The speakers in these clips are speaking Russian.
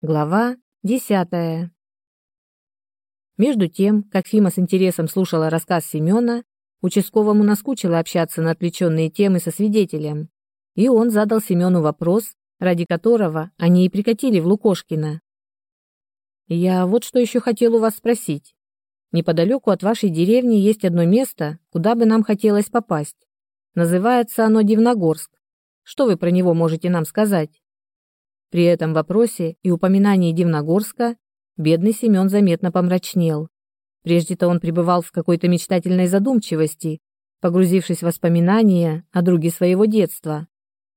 Глава десятая. Между тем, как Фима с интересом слушала рассказ Семена, участковому наскучило общаться на отвлеченные темы со свидетелем, и он задал Семену вопрос, ради которого они и прикатили в Лукошкино. «Я вот что еще хотел у вас спросить. Неподалеку от вашей деревни есть одно место, куда бы нам хотелось попасть. Называется оно Дивногорск. Что вы про него можете нам сказать?» При этом вопросе и упоминании Дивногорска бедный Семен заметно помрачнел. Прежде-то он пребывал в какой-то мечтательной задумчивости, погрузившись в воспоминания о друге своего детства.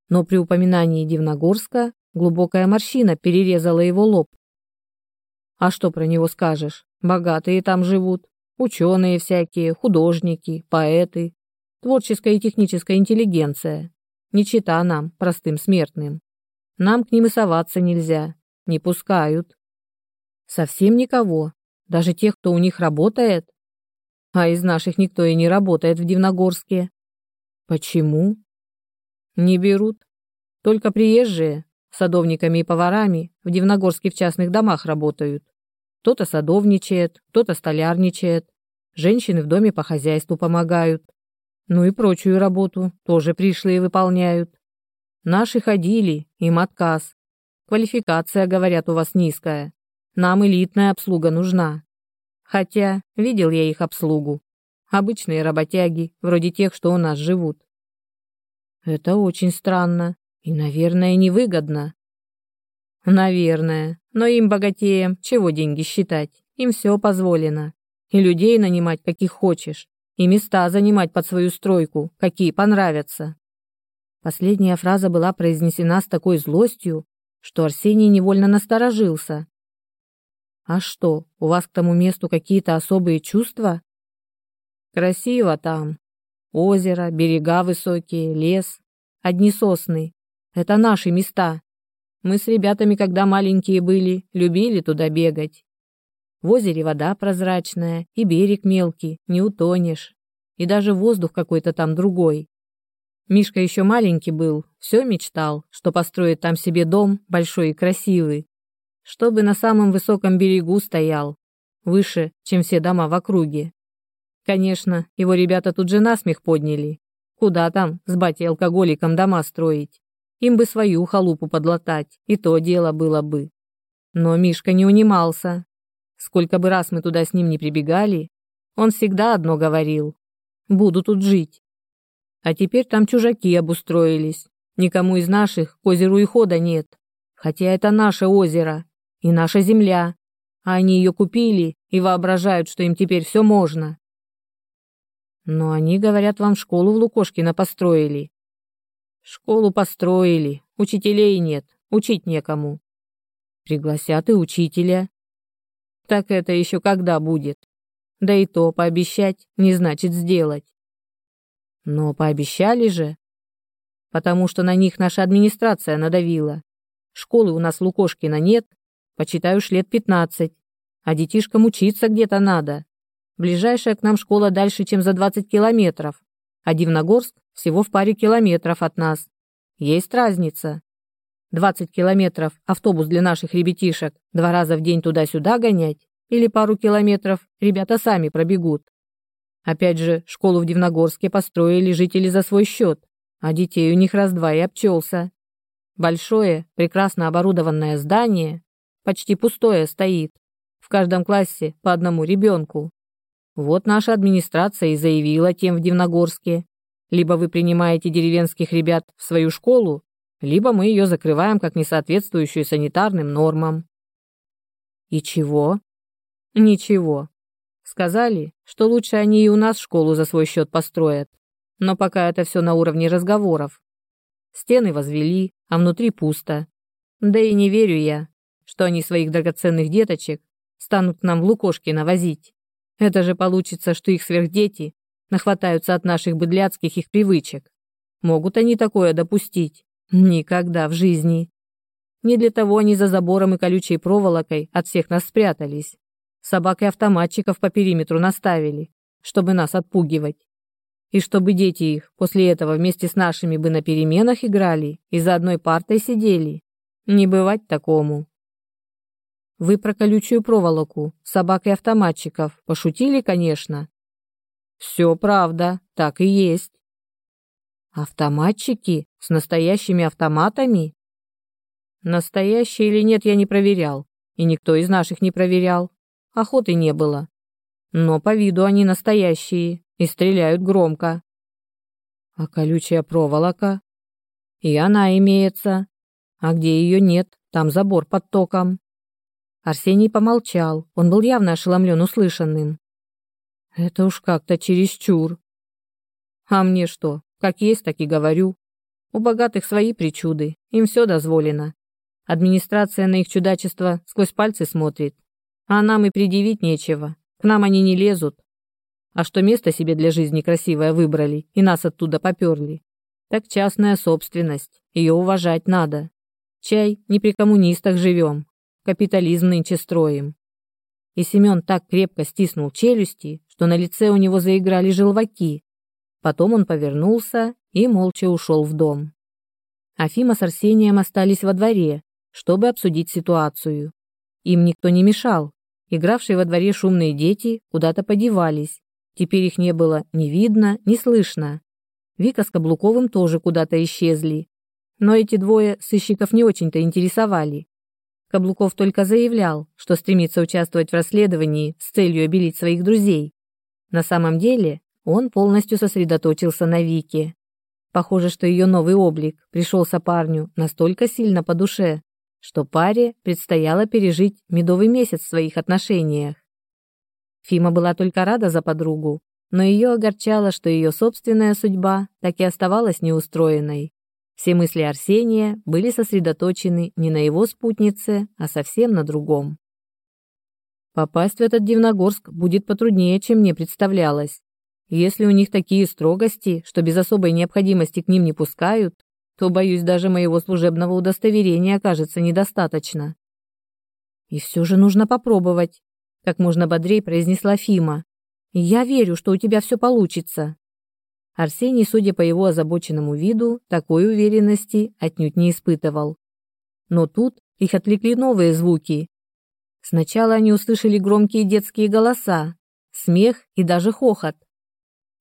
Но при упоминании Дивногорска глубокая морщина перерезала его лоб. А что про него скажешь? Богатые там живут, ученые всякие, художники, поэты, творческая и техническая интеллигенция. Не чита нам, простым смертным. Нам к ним и соваться нельзя. Не пускают. Совсем никого. Даже тех, кто у них работает. А из наших никто и не работает в Дивногорске. Почему? Не берут. Только приезжие, садовниками и поварами, в Дивногорске в частных домах работают. Кто-то садовничает, кто-то столярничает. Женщины в доме по хозяйству помогают. Ну и прочую работу тоже пришлые выполняют. Наши ходили, им отказ. Квалификация, говорят, у вас низкая. Нам элитная обслуга нужна. Хотя видел я их обслугу. Обычные работяги, вроде тех, что у нас живут. Это очень странно и, наверное, невыгодно. Наверное, но им, богатеям, чего деньги считать? Им все позволено. И людей нанимать, каких хочешь, и места занимать под свою стройку, какие понравятся. Последняя фраза была произнесена с такой злостью, что Арсений невольно насторожился. «А что, у вас к тому месту какие-то особые чувства?» «Красиво там. Озеро, берега высокие, лес, одни сосны. Это наши места. Мы с ребятами, когда маленькие были, любили туда бегать. В озере вода прозрачная, и берег мелкий, не утонешь. И даже воздух какой-то там другой. Мишка еще маленький был, все мечтал, что построит там себе дом большой и красивый, чтобы на самом высоком берегу стоял, выше, чем все дома в округе. Конечно, его ребята тут же насмех подняли. Куда там с батей-алкоголиком дома строить? Им бы свою халупу подлатать, и то дело было бы. Но Мишка не унимался. Сколько бы раз мы туда с ним не прибегали, он всегда одно говорил. «Буду тут жить, а теперь там чужаки обустроились. Никому из наших к озеру и хода нет. Хотя это наше озеро и наша земля. А они ее купили и воображают, что им теперь все можно. Но они, говорят, вам школу в Лукошкино построили. Школу построили, учителей нет, учить некому. Пригласят и учителя. Так это еще когда будет? Да и то пообещать не значит сделать. Но пообещали же. Потому что на них наша администрация надавила. Школы у нас Лукошкина нет, почитаю лет пятнадцать. А детишкам учиться где-то надо. Ближайшая к нам школа дальше, чем за 20 километров, а Дивногорск всего в паре километров от нас. Есть разница. 20 километров автобус для наших ребятишек два раза в день туда-сюда гонять или пару километров ребята сами пробегут. Опять же, школу в Дивногорске построили жители за свой счет, а детей у них раз-два и обчелся. Большое, прекрасно оборудованное здание, почти пустое стоит. В каждом классе по одному ребенку. Вот наша администрация и заявила тем в Дивногорске. Либо вы принимаете деревенских ребят в свою школу, либо мы ее закрываем как несоответствующую санитарным нормам. И чего? Ничего. Сказали, что лучше они и у нас школу за свой счет построят. Но пока это все на уровне разговоров. Стены возвели, а внутри пусто. Да и не верю я, что они своих драгоценных деточек станут нам в Лукошкино возить. Это же получится, что их сверхдети нахватаются от наших быдляцких их привычек. Могут они такое допустить? Никогда в жизни. Не для того они за забором и колючей проволокой от всех нас спрятались. Собак и автоматчиков по периметру наставили, чтобы нас отпугивать. И чтобы дети их после этого вместе с нашими бы на переменах играли и за одной партой сидели. Не бывать такому. вы про колючую проволоку, собак и автоматчиков. Пошутили, конечно. Все правда, так и есть. Автоматчики с настоящими автоматами? Настоящие или нет, я не проверял, и никто из наших не проверял. Охоты не было. Но по виду они настоящие и стреляют громко. А колючая проволока? И она имеется. А где ее нет, там забор под током. Арсений помолчал, он был явно ошеломлен услышанным. Это уж как-то чересчур. А мне что, как есть, так и говорю. У богатых свои причуды, им все дозволено. Администрация на их чудачество сквозь пальцы смотрит. А нам и предъявить нечего, к нам они не лезут. А что место себе для жизни красивое выбрали и нас оттуда поперли, так частная собственность, ее уважать надо. Чай, не при коммунистах живем, капитализм нынче строим. И Семен так крепко стиснул челюсти, что на лице у него заиграли желваки. Потом он повернулся и молча ушел в дом. Афима с Арсением остались во дворе, чтобы обсудить ситуацию. Им никто не мешал. Игравшие во дворе шумные дети куда-то подевались. Теперь их не было ни видно, ни слышно. Вика с Каблуковым тоже куда-то исчезли. Но эти двое сыщиков не очень-то интересовали. Каблуков только заявлял, что стремится участвовать в расследовании с целью обелить своих друзей. На самом деле он полностью сосредоточился на Вике. Похоже, что ее новый облик пришелся парню настолько сильно по душе, что паре предстояло пережить медовый месяц в своих отношениях. Фима была только рада за подругу, но ее огорчало, что ее собственная судьба так и оставалась неустроенной. Все мысли Арсения были сосредоточены не на его спутнице, а совсем на другом. Попасть в этот Дивногорск будет потруднее, чем мне представлялось. Если у них такие строгости, что без особой необходимости к ним не пускают, то, боюсь, даже моего служебного удостоверения окажется недостаточно. И все же нужно попробовать, как можно бодрее произнесла Фима. Я верю, что у тебя все получится. Арсений, судя по его озабоченному виду, такой уверенности отнюдь не испытывал. Но тут их отвлекли новые звуки. Сначала они услышали громкие детские голоса, смех и даже хохот.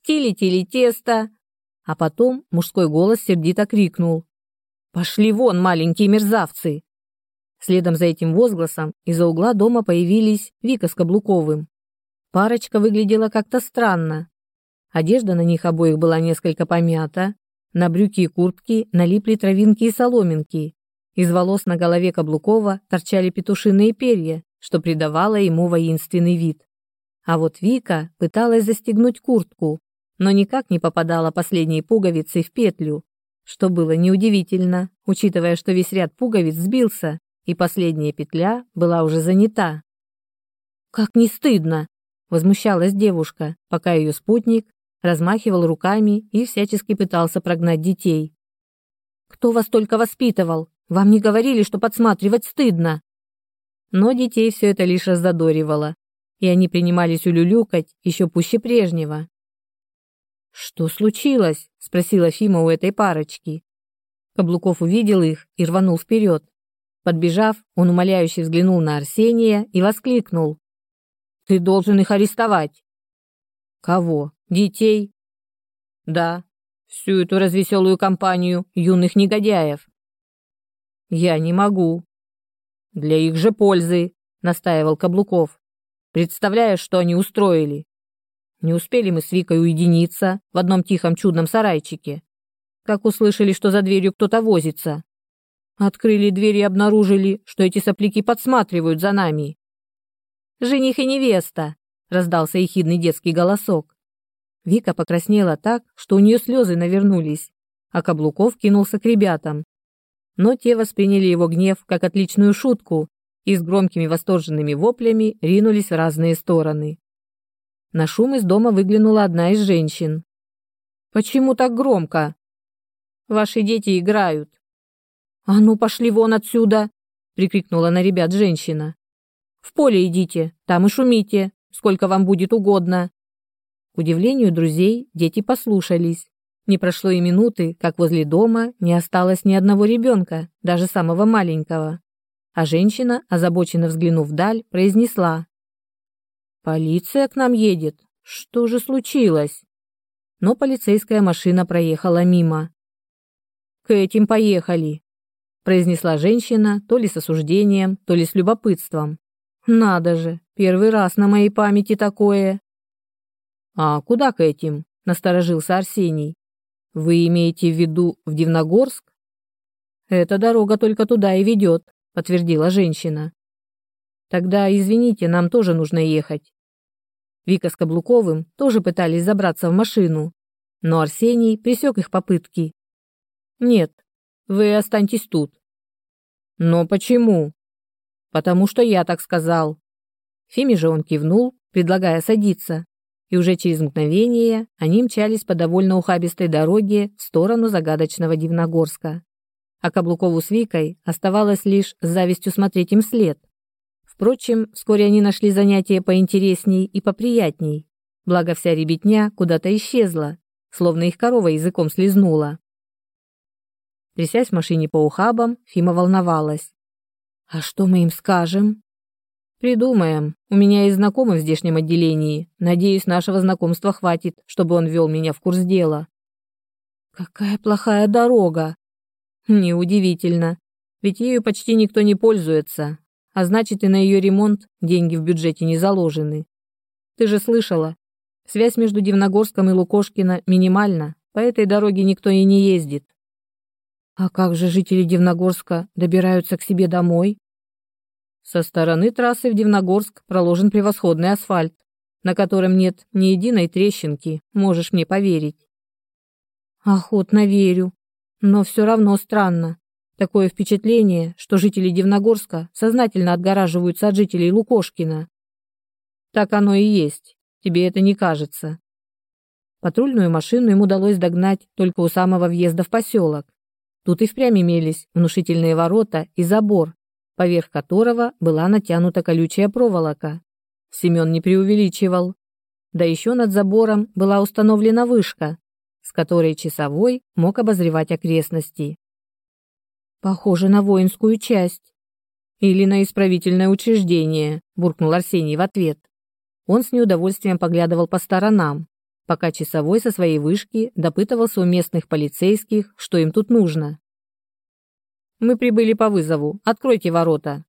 «Тили-тили тесто!» А потом мужской голос сердито крикнул. «Пошли вон, маленькие мерзавцы!» Следом за этим возгласом из-за угла дома появились Вика с Каблуковым. Парочка выглядела как-то странно, Одежда на них обоих была несколько помята, на брюки и куртки налипли травинки и соломинки. Из волос на голове Каблукова торчали петушиные перья, что придавало ему воинственный вид. А вот Вика пыталась застегнуть куртку, но никак не попадала последней пуговицей в петлю, что было неудивительно, учитывая, что весь ряд пуговиц сбился, и последняя петля была уже занята. «Как не стыдно!» – возмущалась девушка, пока ее спутник размахивал руками и всячески пытался прогнать детей. «Кто вас только воспитывал? Вам не говорили, что подсматривать стыдно?» Но детей все это лишь раззадоривало, и они принимались улюлюкать еще пуще прежнего. «Что случилось?» – спросила Фима у этой парочки. Каблуков увидел их и рванул вперед. Подбежав, он умоляюще взглянул на Арсения и воскликнул. «Ты должен их арестовать!» «Кого? Детей? Да, всю эту развеселую компанию юных негодяев. Я не могу. Для их же пользы, настаивал Каблуков. Представляешь, что они устроили? Не успели мы с Викой уединиться в одном тихом чудном сарайчике, как услышали, что за дверью кто-то возится. Открыли дверь и обнаружили, что эти сопляки подсматривают за нами. «Жених и невеста!» — раздался ехидный детский голосок. Вика покраснела так, что у нее слезы навернулись, а Каблуков кинулся к ребятам. Но те восприняли его гнев как отличную шутку и с громкими восторженными воплями ринулись в разные стороны. На шум из дома выглянула одна из женщин. «Почему так громко?» «Ваши дети играют». «А ну, пошли вон отсюда!» — прикрикнула на ребят женщина. «В поле идите, там и шумите, сколько вам будет угодно. К удивлению друзей, дети послушались. Не прошло и минуты, как возле дома не осталось ни одного ребенка, даже самого маленького. а женщина, озабоченно взглянув вдаль, произнесла. «Полиция к нам едет. Что же случилось?» Но полицейская машина проехала мимо. «К этим поехали», – произнесла женщина то ли с осуждением, то ли с любопытством. «Надо же, первый раз на моей памяти такое». «А куда к этим?» – насторожился Арсений. «Вы имеете в виду в Дивногорск?» «Эта дорога только туда и ведет», – подтвердила женщина. «Тогда, извините, нам тоже нужно ехать». Вика с Каблуковым тоже пытались забраться в машину, но Арсений пресек их попытки. «Нет, вы останьтесь тут». «Но почему?» «Потому что я так сказал». Фиме же он кивнул, предлагая садиться, и уже через мгновение они мчались по довольно ухабистой дороге в сторону загадочного Дивногорска а Каблукову с Викой оставалось лишь с завистью смотреть им вслед. Впрочем, вскоре они нашли занятие поинтересней и поприятней, благо вся ребятня куда-то исчезла, словно их корова языком слезнула. Трясясь в машине по ухабам, Фима волновалась. «А что мы им скажем?» «Придумаем. У меня есть знакомый в здешнем отделении. Надеюсь, нашего знакомства хватит, чтобы он ввел меня в курс дела». «Какая плохая дорога!» Неудивительно, ведь ею почти никто не пользуется, а значит и на ее ремонт деньги в бюджете не заложены. Ты же слышала, связь между Дивногорском и Лукошкино минимальна, по этой дороге никто и не ездит. А как же жители Дивногорска добираются к себе домой? Со стороны трассы в Дивногорск проложен превосходный асфальт, на котором нет ни единой трещинки, можешь мне поверить. Охотно верю, но все равно странно. Такое впечатление, что жители Дивногорска сознательно отгораживаются от жителей Лукошкина. Так оно и есть. Тебе это не кажется. Патрульную машину им удалось догнать только у самого въезда в поселок. Тут и впрямь имелись внушительные ворота и забор, поверх которого была натянута колючая проволока. Семен не преувеличивал. Да еще над забором была установлена вышка, с которой часовой мог обозревать окрестности. Похоже на воинскую часть. Или на исправительное учреждение, буркнул Арсений в ответ. Он с неудовольствием поглядывал по сторонам, пока часовой со своей вышки допытывался у местных полицейских, что им тут нужно. Мы прибыли по вызову. Откройте ворота.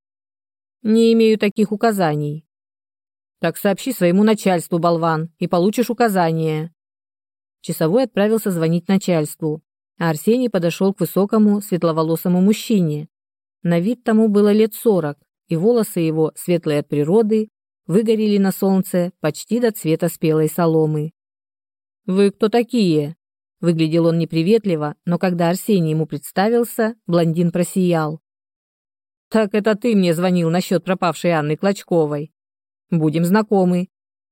Не имею таких указаний. Так сообщи своему начальству, болван, и получишь указание. Часовой отправился звонить начальству, Арсений подошел к высокому светловолосому мужчине. На вид тому было лет сорок, и волосы его, светлые от природы, выгорели на солнце почти до цвета спелой соломы. «Вы кто такие?» Выглядел он неприветливо, но когда Арсений ему представился, блондин просиял. «Так это ты мне звонил насчет пропавшей Анны Клочковой. Будем знакомы.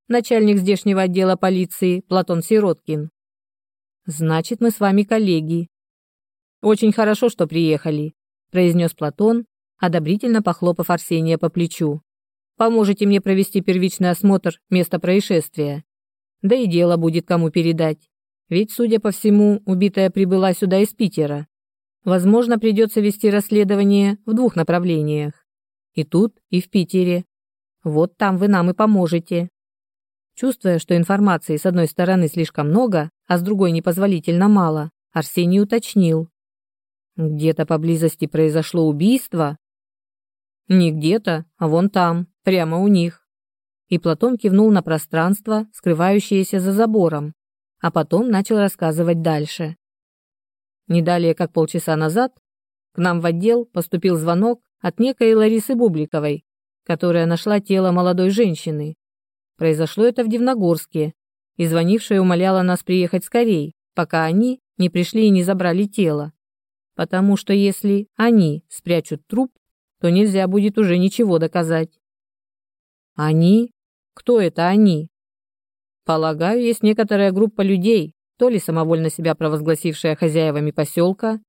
Начальник здешнего отдела полиции Платон Сироткин. Значит, мы с вами коллеги. Очень хорошо, что приехали, произнес Платон, одобрительно похлопав Арсения по плечу. Поможете мне провести первичный осмотр места происшествия. Да и дело будет кому передать. Ведь, судя по всему, убитая прибыла сюда из Питера. Возможно, придется вести расследование в двух направлениях. И тут, и в Питере. Вот там вы нам и поможете. Чувствуя, что информации с одной стороны слишком много, а с другой непозволительно мало, Арсений уточнил. «Где-то поблизости произошло убийство?» «Не где-то, а вон там, прямо у них». И Платон кивнул на пространство, скрывающееся за забором, а потом начал рассказывать дальше. Не далее, как полчаса назад, к нам в отдел поступил звонок от некой Ларисы Бубликовой, которая нашла тело молодой женщины, Произошло это в Дивногорске, и звонившая умоляла нас приехать скорей, пока они не пришли и не забрали тело. Потому что если они спрячут труп, то нельзя будет уже ничего доказать. Они? Кто это они? Полагаю, есть некоторая группа людей, то ли самовольно себя провозгласившая хозяевами поселка,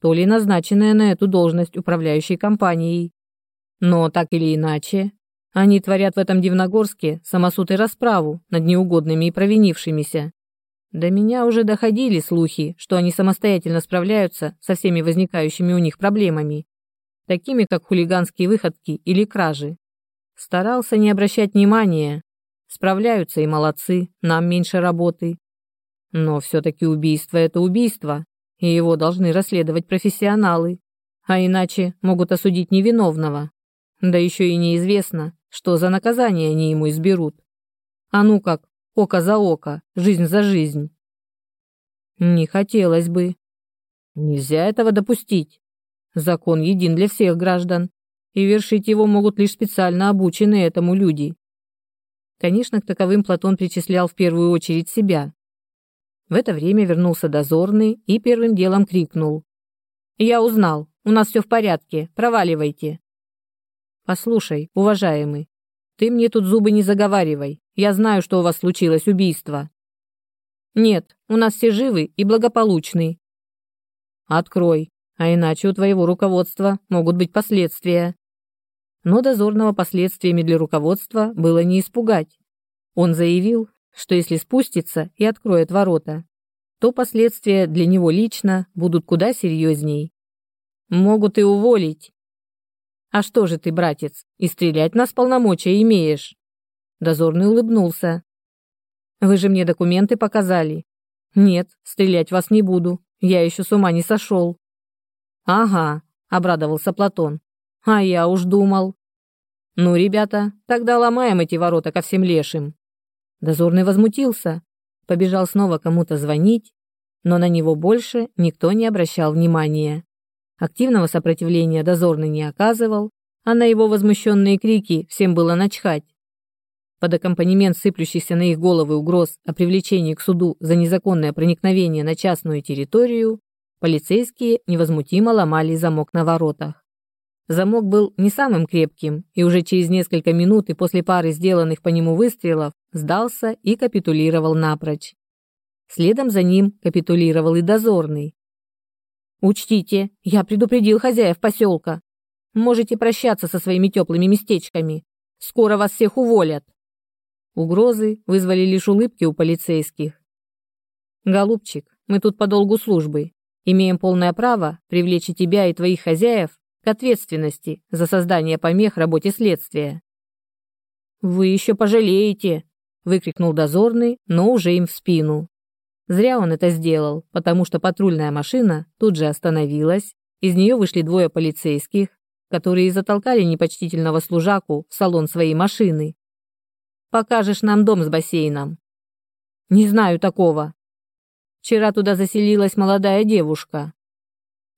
то ли назначенная на эту должность управляющей компанией. Но так или иначе, они творят в этом Дивногорске самосуд и расправу над неугодными и провинившимися. До меня уже доходили слухи, что они самостоятельно справляются со всеми возникающими у них проблемами. такими как хулиганские выходки или кражи. Старался не обращать внимания. Справляются и молодцы, нам меньше работы. Но все-таки убийство – это убийство, и его должны расследовать профессионалы, а иначе могут осудить невиновного. Да еще и неизвестно, что за наказание они ему изберут. А ну как, око за око, жизнь за жизнь. Не хотелось бы. Нельзя этого допустить. Закон един для всех граждан, и вершить его могут лишь специально обученные этому люди. Конечно, к таковым Платон причислял в первую очередь себя. В это время вернулся дозорный и первым делом крикнул. «Я узнал. У нас все в порядке. Проваливайте». «Послушай, уважаемый, ты мне тут зубы не заговаривай. Я знаю, что у вас случилось убийство». «Нет, у нас все живы и благополучны». «Открой, а иначе у твоего руководства могут быть последствия». Но дозорного последствиями для руководства было не испугать. Он заявил, что если спустится и откроет ворота, то последствия для него лично будут куда серьезней. Могут и уволить. А что же ты, братец, и стрелять нас полномочия имеешь? Дозорный улыбнулся. Вы же мне документы показали. Нет, стрелять вас не буду. Я еще с ума не сошел. Ага, обрадовался Платон. А я уж думал. Ну, ребята, тогда ломаем эти ворота ко всем лешим. Дозорный возмутился, побежал снова кому-то звонить, но на него больше никто не обращал внимания. Активного сопротивления дозорный не оказывал, а на его возмущенные крики всем было начхать. Под аккомпанемент сыплющихся на их головы угроз о привлечении к суду за незаконное проникновение на частную территорию, полицейские невозмутимо ломали замок на воротах. Замок был не самым крепким, и уже через несколько минут и после пары сделанных по нему выстрелов сдался и капитулировал напрочь. Следом за ним капитулировал и дозорный. «Учтите, я предупредил хозяев поселка. Можете прощаться со своими теплыми местечками. Скоро вас всех уволят». Угрозы вызвали лишь улыбки у полицейских. «Голубчик, мы тут по долгу службы. Имеем полное право привлечь тебя, и твоих хозяев к ответственности за создание помех работе следствия». «Вы еще пожалеете!» – выкрикнул дозорный, но уже им в спину. Зря он это сделал, потому что патрульная машина тут же остановилась, из нее вышли двое полицейских, которые затолкали непочтительного служаку в салон своей машины. «Покажешь нам дом с бассейном?» «Не знаю такого». «Вчера туда заселилась молодая девушка».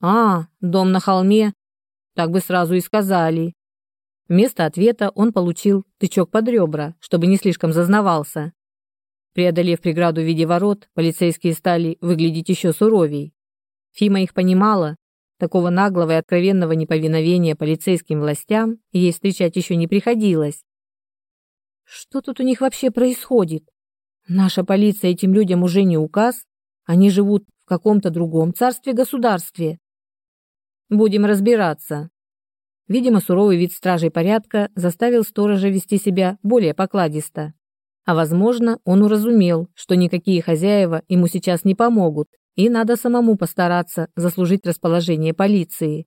«А, дом на холме?» «Так бы сразу и сказали». Вместо ответа он получил тычок под ребра, чтобы не слишком зазнавался, Преодолев преграду в виде ворот, полицейские стали выглядеть еще суровей. Фима их понимала, такого наглого и откровенного неповиновения полицейским властям ей встречать еще не приходилось. Что тут у них вообще происходит? Наша полиция этим людям уже не указ, они живут в каком-то другом царстве-государстве. Будем разбираться. Видимо, суровый вид стражей порядка заставил сторожа вести себя более покладисто. А возможно, он уразумел, что никакие хозяева ему сейчас не помогут, и надо самому постараться заслужить расположение полиции.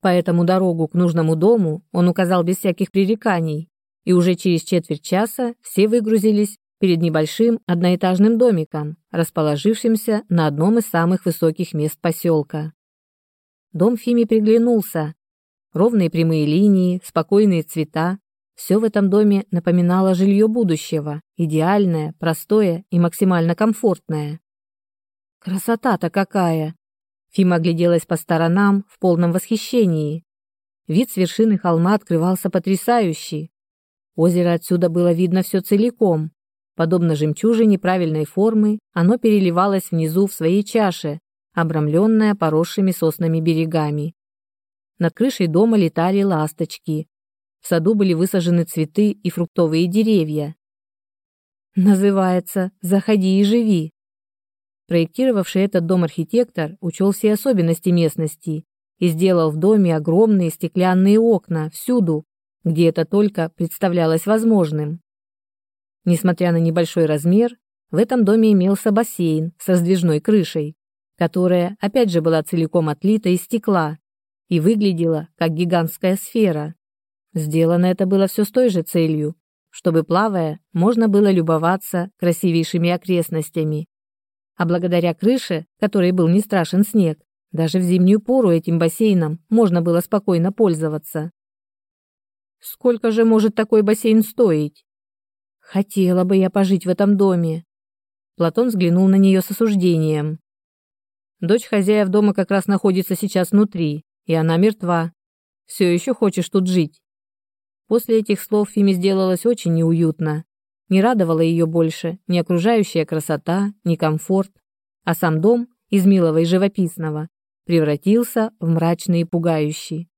Поэтому дорогу к нужному дому он указал без всяких пререканий, и уже через четверть часа все выгрузились перед небольшим одноэтажным домиком, расположившимся на одном из самых высоких мест поселка. Дом Фими приглянулся. Ровные прямые линии, спокойные цвета, все в этом доме напоминало жилье будущего, идеальное, простое и максимально комфортное. Красота-то какая! Фима огляделась по сторонам в полном восхищении. Вид с вершины холма открывался потрясающий. Озеро отсюда было видно все целиком. Подобно жемчужине правильной формы, оно переливалось внизу в своей чаше, обрамленное поросшими соснами берегами. Над крышей дома летали ласточки, в саду были высажены цветы и фруктовые деревья. Называется «Заходи и живи». Проектировавший этот дом архитектор учел все особенности местности и сделал в доме огромные стеклянные окна всюду, где это только представлялось возможным. Несмотря на небольшой размер, в этом доме имелся бассейн с раздвижной крышей, которая опять же была целиком отлита из стекла и выглядела как гигантская сфера. Сделано это было все с той же целью, чтобы, плавая, можно было любоваться красивейшими окрестностями. А благодаря крыше, которой был не страшен снег, даже в зимнюю пору этим бассейном можно было спокойно пользоваться. Сколько же может такой бассейн стоить? Хотела бы я пожить в этом доме. Платон взглянул на нее с осуждением. Дочь хозяев дома как раз находится сейчас внутри, и она мертва. Все еще хочешь тут жить? После этих слов Фиме сделалось очень неуютно. Не радовала ее больше ни окружающая красота, ни комфорт, а сам дом из милого и живописного превратился в мрачный и пугающий.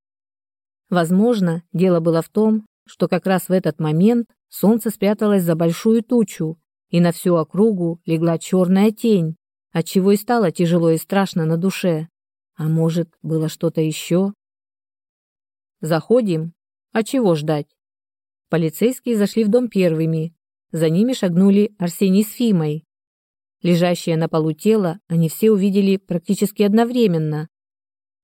Возможно, дело было в том, что как раз в этот момент солнце спряталось за большую тучу, и на всю округу легла черная тень, отчего и стало тяжело и страшно на душе. А может, было что-то еще? Заходим, а чего ждать? Полицейские зашли в дом первыми. За ними шагнули Арсений с Фимой. Лежащее на полу тело они все увидели практически одновременно.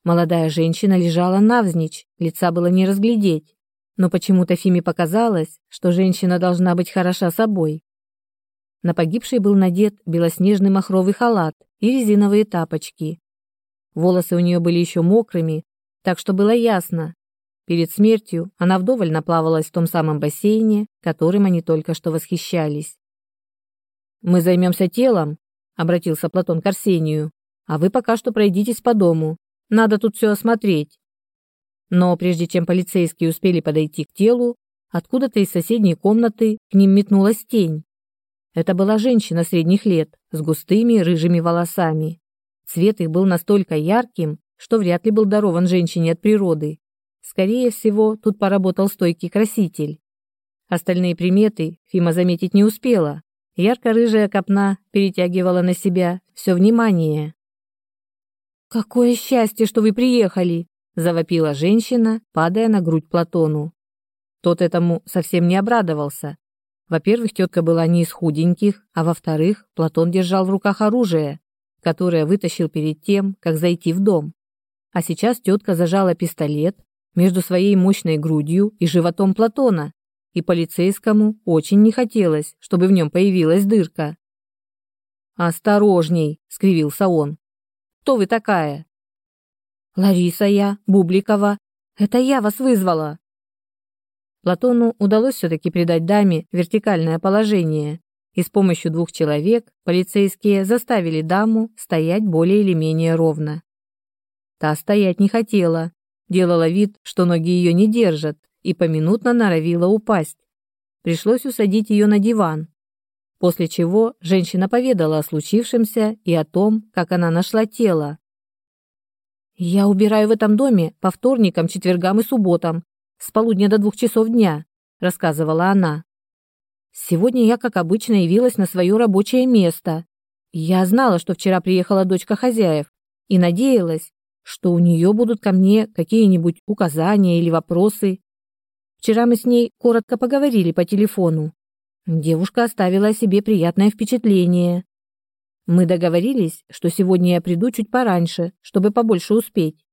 Молодая женщина лежала навзничь, лица было не разглядеть. Но почему-то Фиме показалось, что женщина должна быть хороша собой. На погибшей был надет белоснежный махровый халат и резиновые тапочки. Волосы у нее были еще мокрыми, так что было ясно, Перед смертью она вдоволь наплавалась в том самом бассейне, которым они только что восхищались. «Мы займемся телом», — обратился Платон к Арсению, «а вы пока что пройдитесь по дому. Надо тут все осмотреть». Но прежде чем полицейские успели подойти к телу, откуда-то из соседней комнаты к ним метнулась тень. Это была женщина средних лет с густыми рыжими волосами. Цвет их был настолько ярким, что вряд ли был дарован женщине от природы. Скорее всего, тут поработал стойкий краситель. Остальные приметы Фима заметить не успела. Ярко-рыжая копна перетягивала на себя все внимание. «Какое счастье, что вы приехали!» – завопила женщина, падая на грудь Платону. Тот этому совсем не обрадовался. Во-первых, тетка была не из худеньких, а во-вторых, Платон держал в руках оружие, которое вытащил перед тем, как зайти в дом. А сейчас тетка зажала пистолет между своей мощной грудью и животом Платона, и полицейскому очень не хотелось, чтобы в нем появилась дырка. «Осторожней!» — скривился он. «Кто вы такая?» «Лариса я, Бубликова. Это я вас вызвала!» Платону удалось все-таки придать даме вертикальное положение, и с помощью двух человек полицейские заставили даму стоять более или менее ровно. Та стоять не хотела, делала вид, что ноги ее не держат, и поминутно норовила упасть. Пришлось усадить ее на диван, после чего женщина поведала о случившемся и о том, как она нашла тело. «Я убираю в этом доме по вторникам, четвергам и субботам, с полудня до двух часов дня», — рассказывала она. «Сегодня я, как обычно, явилась на свое рабочее место. Я знала, что вчера приехала дочка хозяев, и надеялась, что у нее будут ко мне какие-нибудь указания или вопросы. Вчера мы с ней коротко поговорили по телефону. Девушка оставила о себе приятное впечатление. Мы договорились, что сегодня я приду чуть пораньше, чтобы побольше успеть.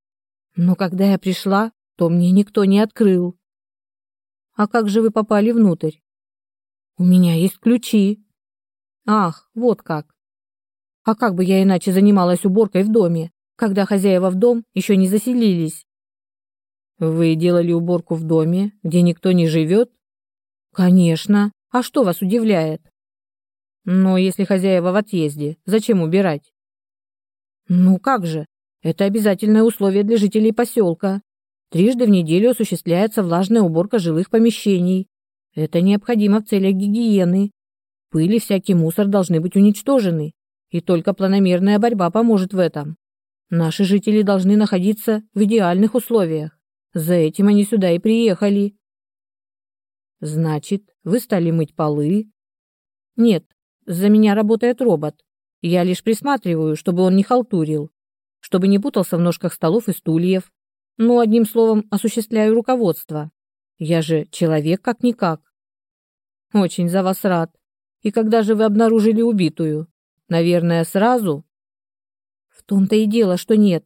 Но когда я пришла, то мне никто не открыл. А как же вы попали внутрь? У меня есть ключи. Ах, вот как. А как бы я иначе занималась уборкой в доме? Когда хозяева в дом еще не заселились. Вы делали уборку в доме, где никто не живет? Конечно. А что вас удивляет? Но если хозяева в отъезде, зачем убирать? Ну как же, это обязательное условие для жителей поселка. Трижды в неделю осуществляется влажная уборка жилых помещений. Это необходимо в целях гигиены. Пыль и всякий мусор должны быть уничтожены, и только планомерная борьба поможет в этом. Наши жители должны находиться в идеальных условиях. За этим они сюда и приехали. Значит, вы стали мыть полы? Нет, за меня работает робот. Я лишь присматриваю, чтобы он не халтурил, чтобы не путался в ножках столов и стульев. Ну, одним словом, осуществляю руководство. Я же человек как-никак. Очень за вас рад. И когда же вы обнаружили убитую? Наверное, сразу? Том-то и дело, что нет.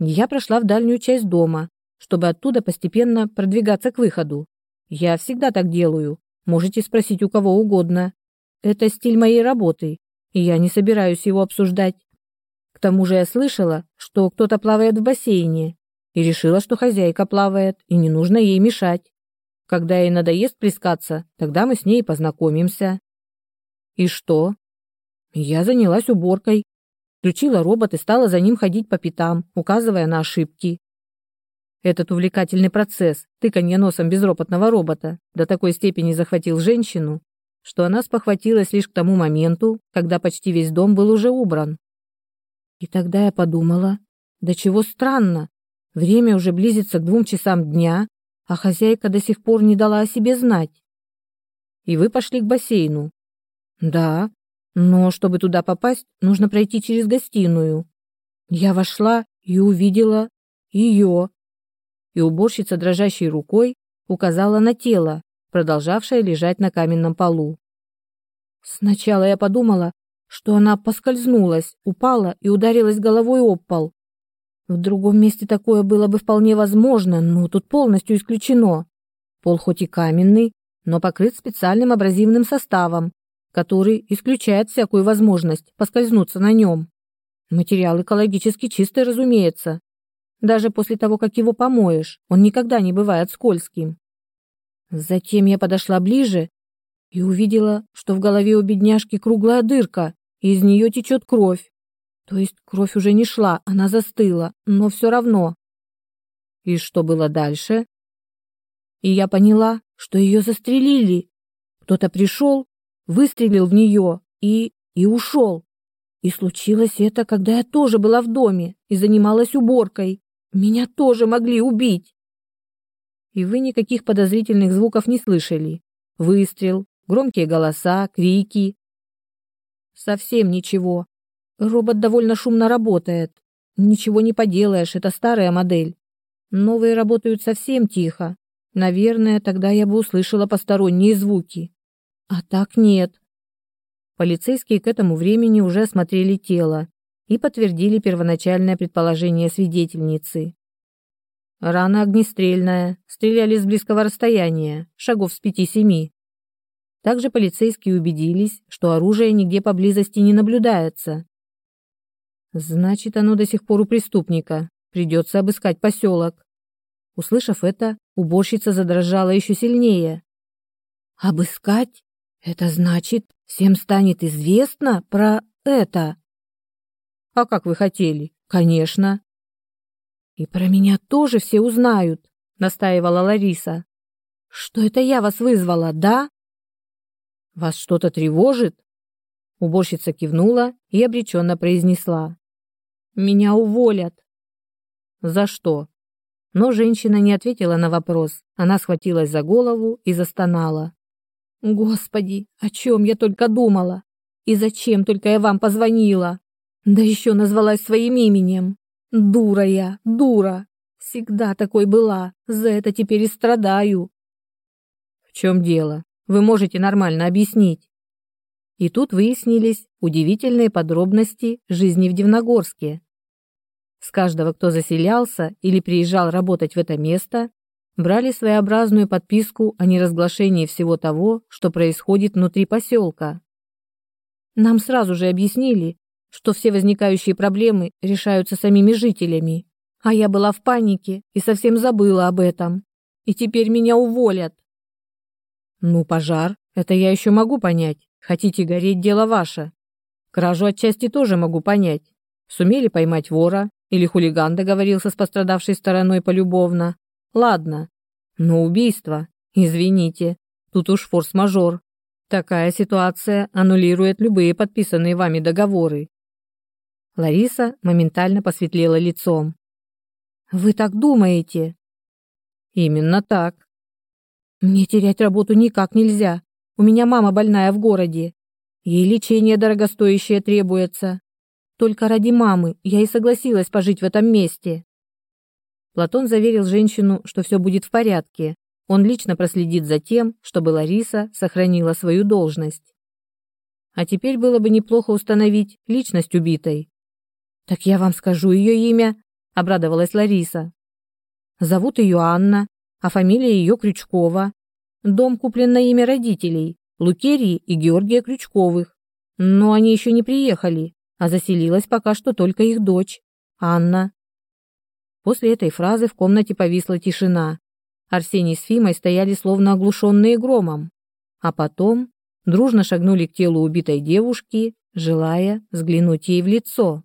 Я прошла в дальнюю часть дома, чтобы оттуда постепенно продвигаться к выходу. Я всегда так делаю. Можете спросить у кого угодно. Это стиль моей работы, и я не собираюсь его обсуждать. К тому же я слышала, что кто-то плавает в бассейне, и решила, что хозяйка плавает, и не нужно ей мешать. Когда ей надоест плескаться, тогда мы с ней познакомимся. И что? Я занялась уборкой, включила робот и стала за ним ходить по пятам, указывая на ошибки. Этот увлекательный процесс, тыканье носом безропотного робота, до такой степени захватил женщину, что она спохватилась лишь к тому моменту, когда почти весь дом был уже убран. И тогда я подумала, да чего странно, время уже близится к двум часам дня, а хозяйка до сих пор не дала о себе знать. И вы пошли к бассейну. Да, но чтобы туда попасть, нужно пройти через гостиную. Я вошла и увидела ее. И уборщица дрожащей рукой указала на тело, продолжавшее лежать на каменном полу. Сначала я подумала, что она поскользнулась, упала и ударилась головой об пол. В другом месте такое было бы вполне возможно, но тут полностью исключено. Пол хоть и каменный, но покрыт специальным абразивным составом, который исключает всякую возможность поскользнуться на нем. Материал экологически чистый, разумеется. Даже после того, как его помоешь, он никогда не бывает скользким. Затем я подошла ближе и увидела, что в голове у бедняжки круглая дырка, и из нее течет кровь. То есть кровь уже не шла, она застыла, но все равно. И что было дальше? И я поняла, что ее застрелили. Кто-то пришел, выстрелил в нее и... и ушел. И случилось это, когда я тоже была в доме и занималась уборкой. Меня тоже могли убить. И вы никаких подозрительных звуков не слышали. Выстрел, громкие голоса, крики. Совсем ничего. Робот довольно шумно работает. Ничего не поделаешь, это старая модель. Новые работают совсем тихо. Наверное, тогда я бы услышала посторонние звуки. А так нет. Полицейские к этому времени уже осмотрели тело и подтвердили первоначальное предположение свидетельницы. Рана огнестрельная, стреляли с близкого расстояния, шагов с пяти-семи. Также полицейские убедились, что оружия нигде поблизости не наблюдается. Значит, оно до сих пор у преступника. Придется обыскать поселок. Услышав это, уборщица задрожала еще сильнее. Обыскать? Это значит, всем станет известно про это. А как вы хотели? Конечно. И про меня тоже все узнают, настаивала Лариса. Что это я вас вызвала, да? Вас что-то тревожит? Уборщица кивнула и обреченно произнесла. «Меня уволят». «За что?» Но женщина не ответила на вопрос. Она схватилась за голову и застонала. «Господи, о чем я только думала! И зачем только я вам позвонила? Да еще назвалась своим именем. Дура я, дура! Всегда такой была, за это теперь и страдаю». «В чем дело? Вы можете нормально объяснить?» И тут выяснились удивительные подробности жизни в Дивногорске. С каждого, кто заселялся или приезжал работать в это место, брали своеобразную подписку о неразглашении всего того, что происходит внутри поселка. Нам сразу же объяснили, что все возникающие проблемы решаются самими жителями, а я была в панике и совсем забыла об этом. И теперь меня уволят. Ну, пожар, это я еще могу понять. Хотите гореть, дело ваше. Кражу отчасти тоже могу понять. Сумели поймать вора, или хулиган договорился с пострадавшей стороной полюбовно. Ладно. Но убийство, извините, тут уж форс-мажор. Такая ситуация аннулирует любые подписанные вами договоры. Лариса моментально посветлела лицом. Вы так думаете? Именно так. Мне терять работу никак нельзя. У меня мама больная в городе. Ей лечение дорогостоящее требуется. Только ради мамы я и согласилась пожить в этом месте. Платон заверил женщину, что все будет в порядке. Он лично проследит за тем, чтобы Лариса сохранила свою должность. А теперь было бы неплохо установить личность убитой. Так я вам скажу ее имя. обрадовалась Лариса. Зовут ее Анна, а фамилия ее Крючкова. Дом куплен на имя родителей, Лукерии и Георгия Крючковых. Но они еще не приехали, а заселилась пока что только их дочь, Анна. После этой фразы в комнате повисла тишина. Арсений с Фимой стояли словно оглушенные громом. А потом дружно шагнули к телу убитой девушки, желая взглянуть ей в лицо.